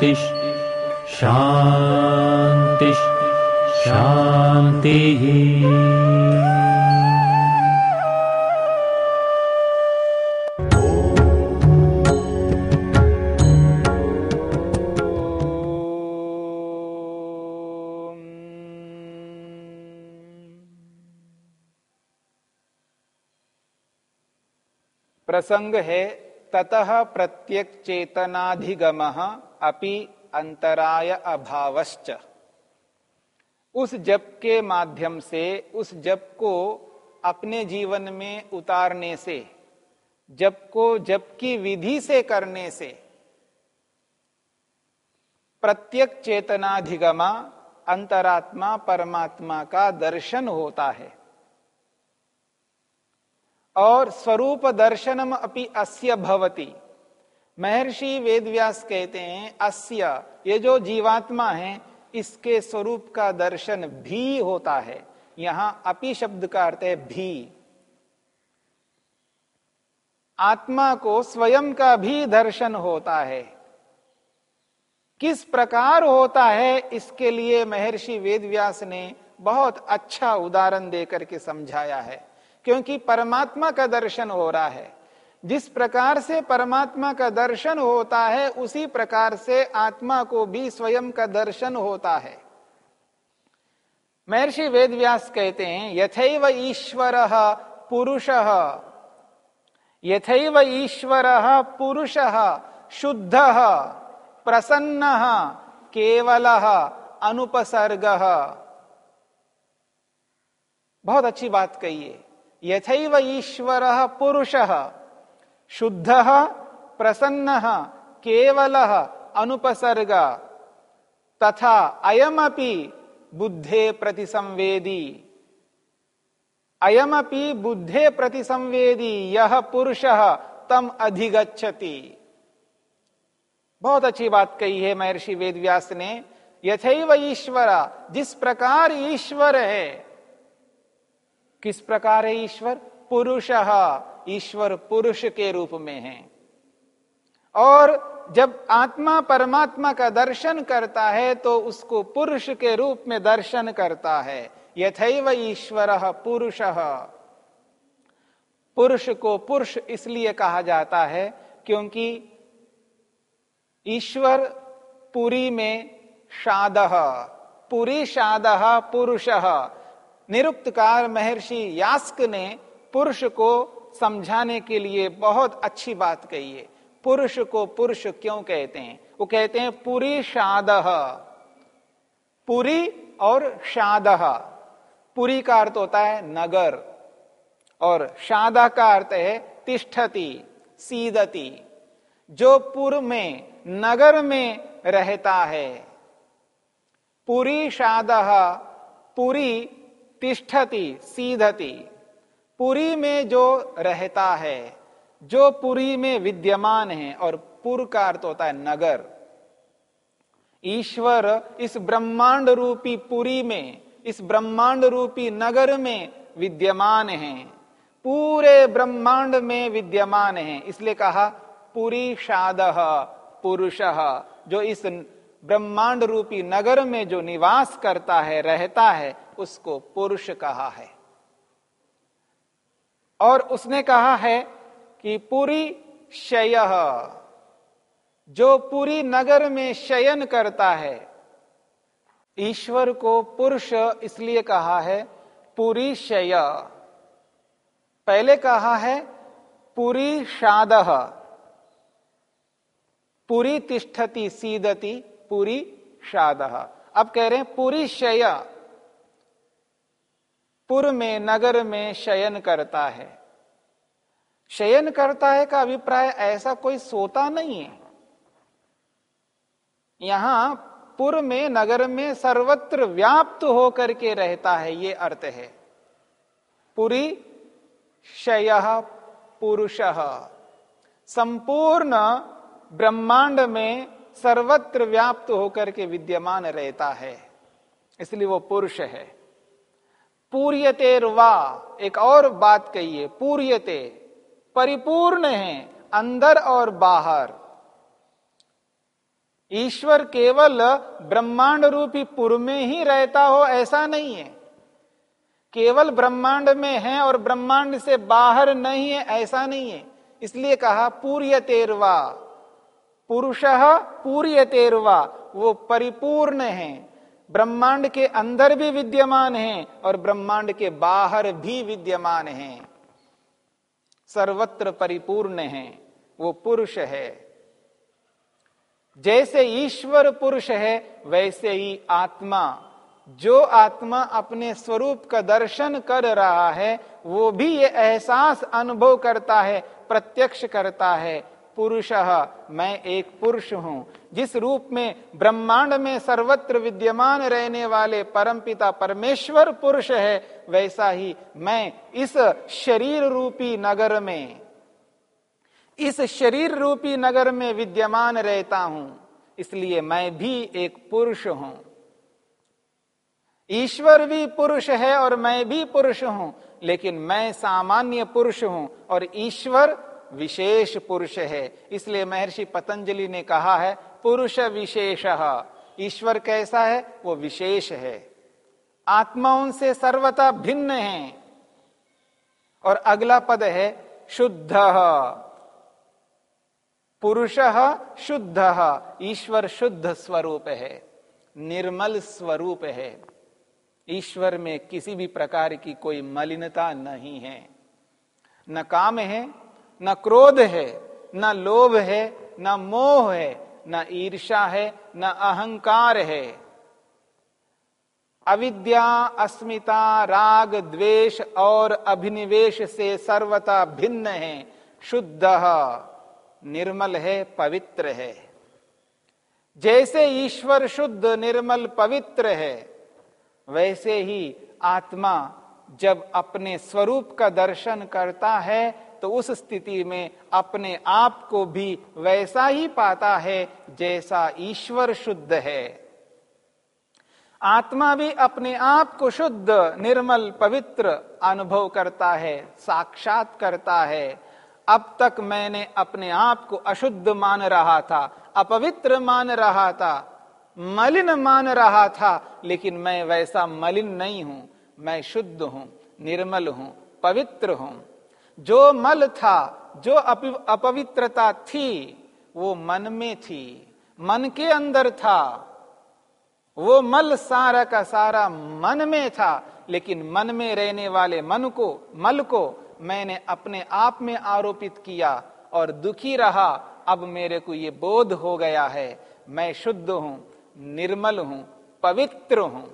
शान्तिः शान्तिः शान्तिः प्रसंग है ततः प्रत्यक चेतनाधिगम अपि अंतराय अभावश्च। उस जप के माध्यम से, उस जप को अपने जीवन में उतारने से, जप को जप की विधि से करने से, प्रत्येक चेतनाधिगमा अंतरात्मा परमात्मा का दर्शन होता है। और स्वरूप दर्शनम अपि अस्य भवति। महर्षि वेदव्यास कहते हैं, अस्य, ये जो जीवात्मा है, इसके स्वरूप का दर्शन भी होता है। यहाँ अपि शब्द का अर्थ है भी। आत्मा को स्वयं का भी दर्शन होता है। किस प्रकार होता है, इसके लिए महर्षि वेदव्यास ने बहुत अच्छा उदाहरण देकर के समझाया है, क्योंकि परमात्मा का दर्शन हो रहा है। जिस प्रकार से परमात्मा का दर्शन होता है, उसी प्रकार से आत्मा को भी स्वयं का दर्शन होता है। महर्षि वेदव्यास कहते हैं, यथैव ईश्वर पुरुष। यथैव ईश्वर पुरुष, शुद्ध, प्रसन्न, केवल, अनुपसर्ग। बहुत अच्छी बात कही यथैव ईश्वर पुरुष। शुद्ध, प्रसन्न, केवल, अनुपसर्ग। तथा अयमपि बुद्धे प्रतिसंवेदी। अयमपि बुद्धे प्रतिसंवेदी यह पुरुष, तम अधिगच्छति। बहुत अच्छी बात कही है महर्षि वेदव्यास ने। यथैव ईश्वर, जिस प्रकार ईश्वर है, किस प्रकार है ईश्वर? पुरुष। ईश्वर पुरुष के रूप में है। और जब आत्मा परमात्मा का दर्शन करता है तो उसको पुरुष के रूप में दर्शन करता है। यथैव ईश्वर पुरुष। पुरुष को पुरुष इसलिए कहा जाता है, क्योंकि ईश्वर पुरी में शाद, पुरी शाद पुरुष। निरुक्तकार महर्षि यास्क ने पुरुष को समझाने के लिए बहुत अच्छी बात कही है। पुरुष को पुरुष क्यों कहते हैं? वो कहते हैं, पुरी शाद। पुरी और शाद। पुरी का अर्थ होता है नगर। और शादा का अर्थ है तिष्ठति, सीदती। जो पूर्व में, नगर में रहता है, पुरी शाद, पुरी तिष्ठति सीधती पुरी में जो रहता है, जो पुरी में विद्यमान है, और पुर का अर्थ होता है नगर। ईश्वर इस ब्रह्मांड रूपी पुरी में, इस ब्रह्मांड रूपी नगर में विद्यमान है। पूरे ब्रह्मांड में विद्यमान है। इसलिए कहा, पुरी शाद, पुरुष, जो इस ब्रह्मांड रूपी नगर में जो निवास करता है, रहता है, उसको पुरुष कहा है। और उसने कहा है कि पूरी शय, जो पूरी नगर में शयन करता है, ईश्वर को पुरुष इसलिए कहा है, पूरी शय। पहले कहा है, पूरी शाद, पूरी तिष्ठति, सीदती, पूरी शाद। अब कह रहे हैं, पूरी शय। पुर में, नगर में शयन करता है। शयन करता है का अभिप्राय ऐसा कोई सोता नहीं है। यहाँ पुर में, नगर में सर्वत्र व्याप्त होकर के रहता है, ये अर्थ है। पुरी शय पुरुष। संपूर्ण ब्रह्मांड में सर्वत्र व्याप्त होकर के विद्यमान रहता है। इसलिए वो पुरुष है। पूर्यतेरवा। एक और बात कहिए पूर्यते। परिपूर्ण है, अंदर और बाहर। ईश्वर केवल ब्रह्मांड रूपी पुर में ही रहता हो, ऐसा नहीं है। केवल ब्रह्मांड में है और ब्रह्मांड से बाहर नहीं है, ऐसा नहीं है। इसलिए कहा पूर्य तेरवा पुरुष पूर्य तेरवा वो परिपूर्ण है। ब्रह्मांड के अंदर भी विद्यमान है और ब्रह्मांड के बाहर भी विद्यमान है। सर्वत्र परिपूर्ण है, वो पुरुष है। जैसे ईश्वर पुरुष है, वैसे ही आत्मा। जो आत्मा अपने स्वरूप का दर्शन कर रहा है, वो भी ये एहसास अनुभव करता है, प्रत्यक्ष करता है। पुरुष, मैं एक पुरुष हूँ। जिस रूप में ब्रह्मांड में सर्वत्र विद्यमान रहने वाले परमपिता परमेश्वर पुरुष है, वैसा ही मैं इस शरीर रूपी नगर में, इस शरीर रूपी नगर में विद्यमान रहता हूँ। इसलिए मैं भी एक पुरुष हूँ। ईश्वर भी पुरुष है और मैं भी पुरुष हूँ, लेकिन मैं सामान्य पुरुष हूँ और ईश्वर विशेष पुरुष है। इसलिए महर्षि पतंजलि ने कहा है, पुरुष विशेष। ईश्वर कैसा है? वो विशेष है। आत्मा उनसे सर्वता भिन्न है। और अगला पद है, शुद्ध। पुरुष शुद्ध। ईश्वर शुद्ध स्वरूप है। निर्मल स्वरूप है। ईश्वर में किसी भी प्रकार की कोई मलिनता नहीं है। न काम है न क्रोध है, न लोभ है, न मोह है, न ईर्षा है, न अहंकार है। अविद्या, अस्मिता, राग, द्वेष और अभिनिवेश से सर्वता भिन्न है, शुद्ध, निर्मल है, पवित्र है। जैसे ईश्वर शुद्ध, निर्मल, पवित्र है, वैसे ही आत्मा जब अपने स्वरूप का दर्शन करता है तो उस स्थिति में अपने आप को भी वैसा ही पाता है जैसा ईश्वर शुद्ध है। आत्मा भी अपने आप को शुद्ध, निर्मल, पवित्र अनुभव करता है, साक्षात करता है। अब तक मैंने अपने आप को अशुद्ध मान रहा था, अपवित्र मान रहा था, मलिन मान रहा था, लेकिन मैं वैसा मलिन नहीं हूँ। मैं शुद्ध हूँ, निर्मल हूँ, पवित्र हूँ। जो मल था, जो अपवित्रता थी, वो मन में थी। मन के अंदर था। वो मल सारा का सारा मन में था, लेकिन मन में रहने वाले मन को, मल को मैंने अपने आप में आरोपित किया और दुखी रहा। अब मेरे को ये बोध हो गया है। मैं शुद्ध हूँ, निर्मल हूँ, पवित्र हूँ।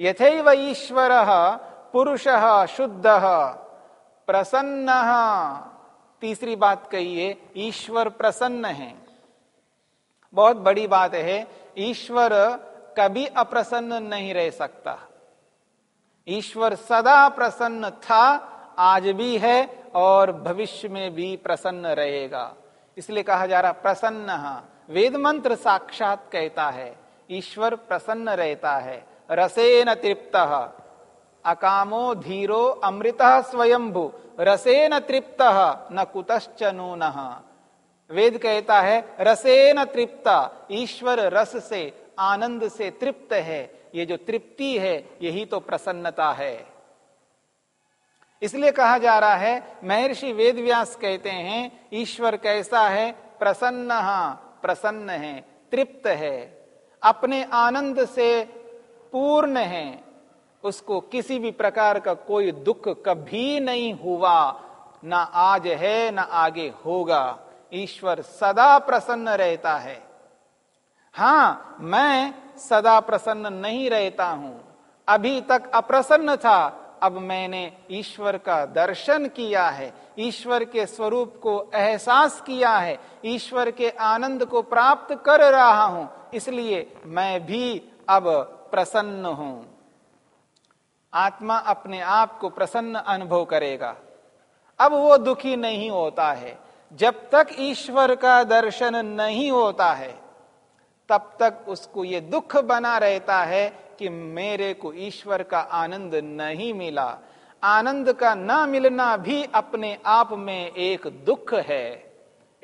यथैव ईश्वर पुरुष शुद्ध। प्रसन्न। तीसरी बात कहिए ईश्वर प्रसन्न है। बहुत बड़ी बात है, ईश्वर कभी अप्रसन्न नहीं रह सकता। ईश्वर सदा प्रसन्न था, आज भी है और भविष्य में भी प्रसन्न रहेगा। इसलिए कहा जा रहा, प्रसन्न। वेद मंत्र साक्षात कहता है, ईश्वर प्रसन्न रहता है, रसेन तृप्त। अकामो धीरो अमृत स्वयंभु, रसेन तृप्त, न कुतश्च नून। वेद कहता है, रसेन तृप्त, ईश्वर रस से, आनंद से तृप्त है। ये जो तृप्ति है, यही तो प्रसन्नता है। इसलिए कहा जा रहा है, महर्षि वेदव्यास कहते हैं, ईश्वर कैसा है? प्रसन्न प्रसन्न है, तृप्त है। अपने आनंद से पूर्ण है। उसको किसी भी प्रकार का कोई दुख कभी नहीं हुआ। ना आज है, ना आगे होगा। ईश्वर सदा प्रसन्न रहता है। हाँ, मैं सदा प्रसन्न नहीं रहता हूँ। अभी तक अप्रसन्न था। अब मैंने ईश्वर का दर्शन किया है। ईश्वर के स्वरूप को एहसास किया है। ईश्वर के आनंद को प्राप्त कर रहा हूँ। इसलिए मैं भी अब प्रसन्न हूँ। आत्मा अपने आप को प्रसन्न अनुभव करेगा। अब वो दुखी नहीं होता है। जब तक ईश्वर का दर्शन नहीं होता है, तब तक उसको ये दुख बना रहता है कि मेरे को ईश्वर का आनंद नहीं मिला। आनंद का ना मिलना भी अपने आप में एक दुख है,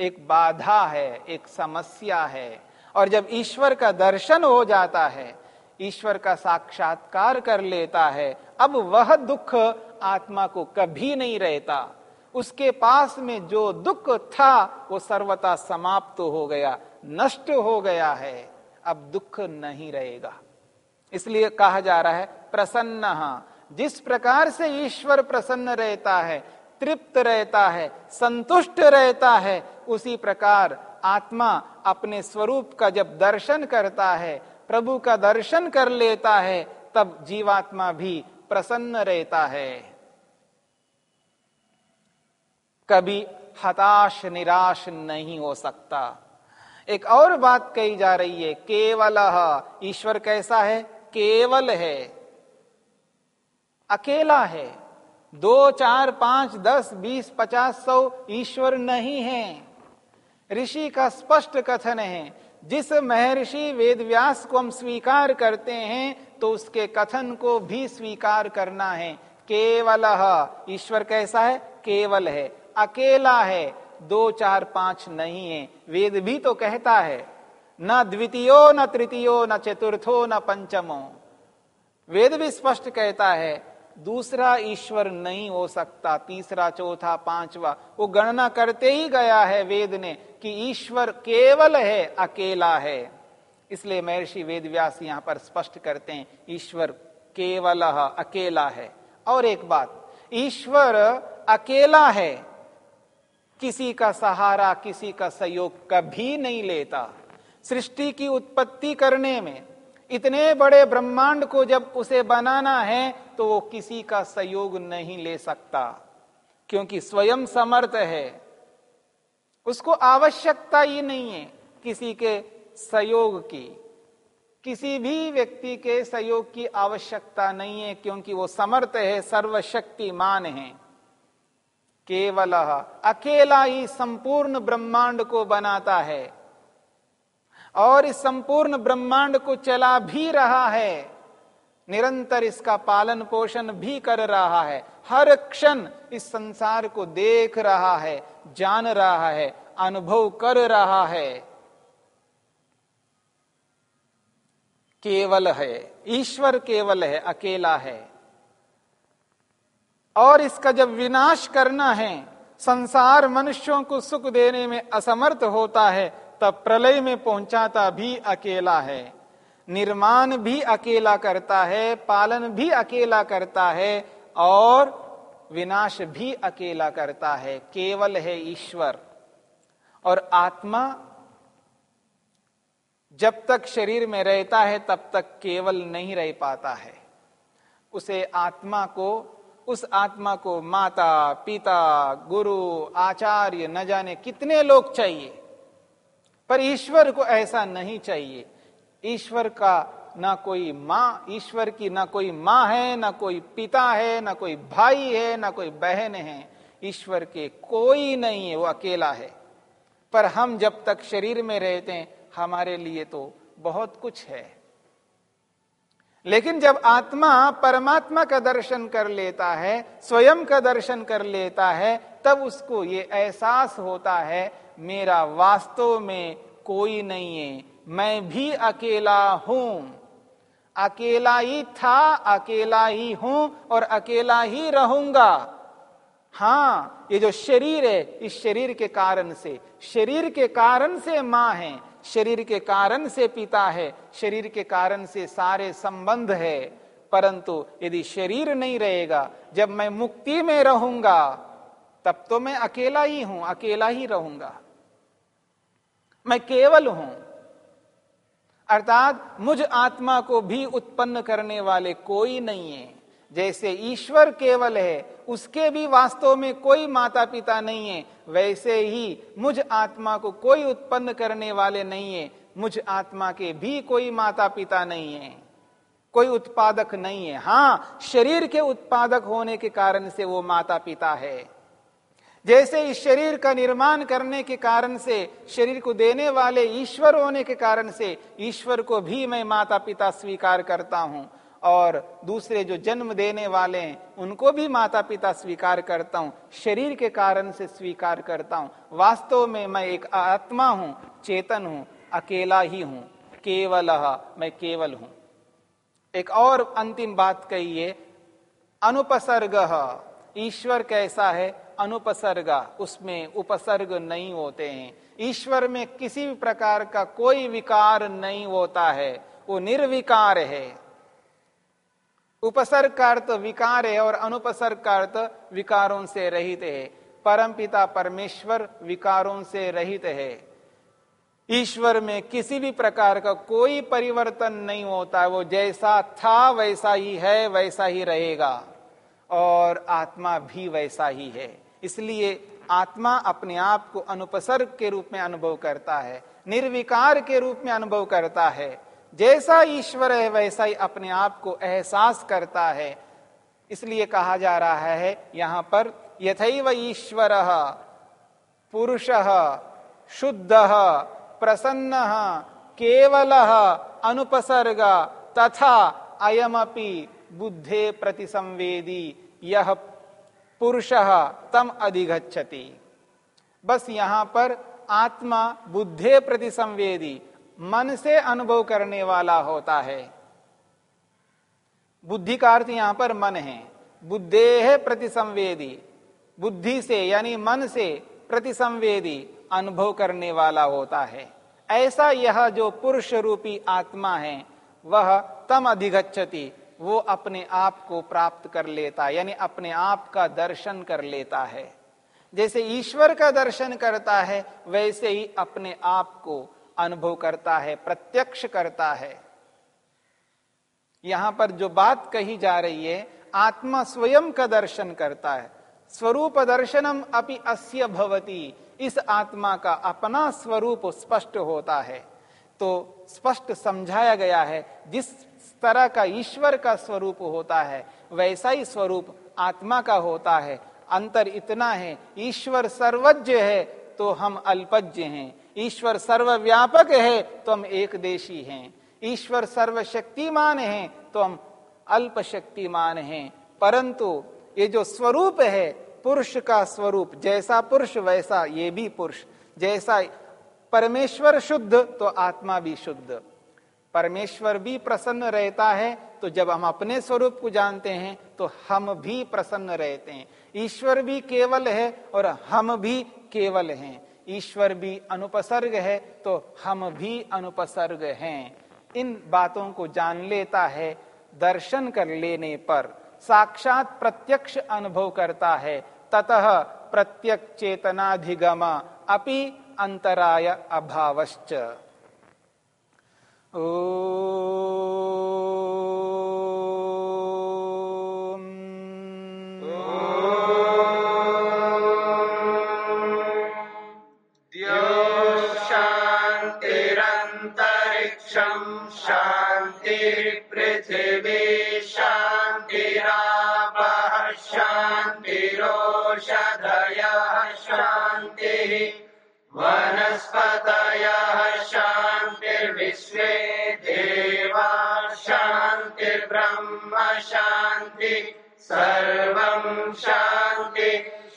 एक बाधा है, एक समस्या है। और जब ईश्वर का दर्शन हो जाता है ईश्वर का साक्षात्कार कर लेता है। अब वह दुख आत्मा को कभी नहीं रहता। उसके पास में जो दुख था, वो सर्वता समाप्त तो हो गया, नष्ट हो गया है। अब दुख नहीं रहेगा। इसलिए कहा जा रहा है, प्रसन्न जिस प्रकार से ईश्वर प्रसन्न रहता है, तृप्त रहता है, संतुष्ट रहता है, उसी प्रकार आत्मा अपने स्वरूप का जब दर्शन करता है प्रभु का दर्शन कर लेता है, तब जीवात्मा भी प्रसन्न रहता है। कभी हताश, निराश नहीं हो सकता। एक और बात कही जा रही है, केवल ईश्वर कैसा है? केवल है। अकेला है। दो, चार, पाँच, दस, बीस, पचास, सौ ईश्वर नहीं है। ऋषि का स्पष्ट कथन है जिस महर्षि वेदव्यास को हम स्वीकार करते हैं तो उसके कथन को भी स्वीकार करना है। केवल ईश्वर कैसा है? केवल है। अकेला है। दो, चार, पाँच नहीं है। वेद भी तो कहता है, न द्वितीयो, न तृतीयो, न चतुर्थो, न पंचमो। वेद भी स्पष्ट कहता है दूसरा ईश्वर नहीं हो सकता, तीसरा, चौथा, पांचवा। वो गणना करते ही गया है वेद ने कि ईश्वर केवल है, अकेला है। इसलिए महर्षि वेद व्यास यहाँ पर स्पष्ट करते हैं, ईश्वर केवल अकेला है। और एक बात, ईश्वर अकेला है, किसी का सहारा, किसी का सहयोग कभी नहीं लेता। सृष्टि की उत्पत्ति करने में इतने बड़े ब्रह्मांड को जब उसे बनाना है तो वो किसी का सहयोग नहीं ले सकता, क्योंकि स्वयं समर्थ है। उसको आवश्यकता ही नहीं है किसी के सहयोग की। किसी भी व्यक्ति के सहयोग की आवश्यकता नहीं है, क्योंकि वो समर्थ है, सर्वशक्तिमान है। केवल अकेला ही संपूर्ण ब्रह्मांड को बनाता है। और इस संपूर्ण ब्रह्मांड को चला भी रहा है। निरंतर इसका पालन पोषण भी कर रहा है। हर क्षण इस संसार को देख रहा है, जान रहा है, अनुभव कर रहा है। केवल है, ईश्वर केवल है, अकेला है। और इसका जब विनाश करना है, संसार मनुष्यों को सुख देने में असमर्थ होता है तब प्रलय में पहुंचाता भी अकेला है। निर्माण भी अकेला करता है, पालन भी अकेला करता है और विनाश भी अकेला करता है। केवल है ईश्वर। और आत्मा जब तक शरीर में रहता है, तब तक केवल नहीं रह पाता है। उसे आत्मा को, उस आत्मा को माता, पिता, गुरु, आचार्य न जाने कितने लोग चाहिए। पर ईश्वर को ऐसा नहीं चाहिए। ईश्वर का ना कोई माँ, ईश्वर की ना कोई माँ है, ना कोई पिता है, ना कोई भाई है, ना कोई बहन है। ईश्वर के कोई नहीं है, वो अकेला है। पर हम जब तक शरीर में रहते हैं, हमारे लिए तो बहुत कुछ है। लेकिन जब आत्मा परमात्मा का दर्शन कर लेता है, स्वयं का दर्शन कर लेता है, तब उसको ये एहसास होता है मेरा वास्तव में कोई नहीं है। मैं भी अकेला हूँ। अकेला ही था, अकेला ही हूँ और अकेला ही रहूँगा। हाँ ये जो शरीर है, इस शरीर के कारण से। शरीर के कारण से माँ है, शरीर के कारण से पिता है, शरीर के कारण से सारे संबंध है। परंतु यदि शरीर नहीं रहेगा, जब मैं मुक्ति में रहूँगा, तब तो मैं अकेला ही हूँ, अकेला ही रहूँगा। मैं केवल हूँ। अर्थात मुझ आत्मा को भी उत्पन्न करने वाले कोई नहीं है। जैसे ईश्वर केवल है, उसके भी वास्तव में कोई माता पिता नहीं है। वैसे ही मुझ आत्मा को कोई उत्पन्न करने वाले नहीं है। मुझ आत्मा के भी कोई माता पिता नहीं है। कोई उत्पादक नहीं है। हाँ, शरीर के उत्पादक होने के कारण से वो माता पिता है। जैसे इस शरीर का निर्माण करने के कारण से, शरीर को देने वाले ईश्वर होने के कारण से, ईश्वर को भी मैं माता पिता स्वीकार करता हूँ। और दूसरे जो जन्म देने वाले हैं, उनको भी माता पिता स्वीकार करता हूँ, शरीर के कारण से स्वीकार करता हूँ। वास्तव में मैं एक आत्मा हूँ, चेतन हूँ, अकेला ही हूँ, केवल मैं केवल हूँ। एक और अंतिम बात कहिए, अनुपसर्ग, ईश्वर कैसा है? अनुपसर्ग, उसमें उपसर्ग नहीं होते हैं। ईश्वर में किसी भी प्रकार का कोई विकार नहीं होता है, वो निर्विकार है। उपसर्ग का अर्थ विकार है और अनुपसर्ग का अर्थ विकारों से रहित है। परम पिता परमेश्वर विकारों से रहित है। ईश्वर में किसी भी प्रकार का कोई परिवर्तन नहीं होता, वो जैसा था वैसा ही है, वैसा ही रहेगा। और आत्मा भी वैसा ही है। इसलिए आत्मा अपने आप को अनुपसर्ग के रूप में अनुभव करता है, निर्विकार के रूप में अनुभव करता है। जैसा ईश्वर है, वैसा ही अपने आप को एहसास करता है। इसलिए कहा जा रहा है, यहाँ पर, यथैव ईश्वर, पुरुष, शुद्ध, प्रसन्न, केवल, अनुपसर्ग, तथा अयमपि बुद्धे प्रतिसंवेदी यह पुरुष तम अधिगछति बस यहाँ पर आत्मा बुद्धे प्रति संवेदी मन से अनुभव करने वाला होता है। बुद्धि का अर्थ यहाँ पर मन है। बुद्धे प्रति संवेदी बुद्धि से यानी मन से प्रतिसंवेदी अनुभव करने वाला होता है। ऐसा यह जो पुरुष रूपी आत्मा है, वह तम अधिगछति वो अपने आप को प्राप्त कर लेता है, यानी अपने आप का दर्शन कर लेता है। जैसे ईश्वर का दर्शन करता है, वैसे ही अपने आप को अनुभव करता है, प्रत्यक्ष करता है। यहाँ पर जो बात कही जा रही है, आत्मा स्वयं का दर्शन करता है। स्वरूप दर्शनम अपि अस्य भवती, इस आत्मा का अपना स्वरूप स्पष्ट होता है। तो स्पष्ट समझाया गया है, जिस तरह का ईश्वर का स्वरूप होता है, वैसा ही स्वरूप आत्मा का होता है। अंतर इतना है, ईश्वर सर्वज्ञ है तो हम अल्पज्ञ हैं। ईश्वर सर्वव्यापक है तो हम एक देशी हैं। ईश्वर सर्वशक्तिमान है तो हम अल्प शक्तिमान हैं। परंतु ये जो स्वरूप है, पुरुष का स्वरूप, जैसा पुरुष, वैसा ये भी पुरुष। जैसा परमेश्वर शुद्ध तो आत्मा भी शुद्ध। परमेश्वर भी प्रसन्न रहता है तो जब हम अपने स्वरूप को जानते हैं तो हम भी प्रसन्न रहते हैं। ईश्वर भी केवल है और हम भी केवल हैं। ईश्वर भी अनुपसर्ग है तो हम भी अनुपसर्ग हैं। इन बातों को जान लेता है, दर्शन कर लेने पर साक्षात प्रत्यक्ष अनुभव करता है। ततः प्रत्यक्ष चेतनाधिगम अपि अंतराय अभावश्च। Oh. सर्वं शान्ति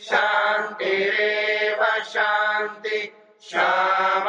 शान्तिरेव शान्ति। श्यामा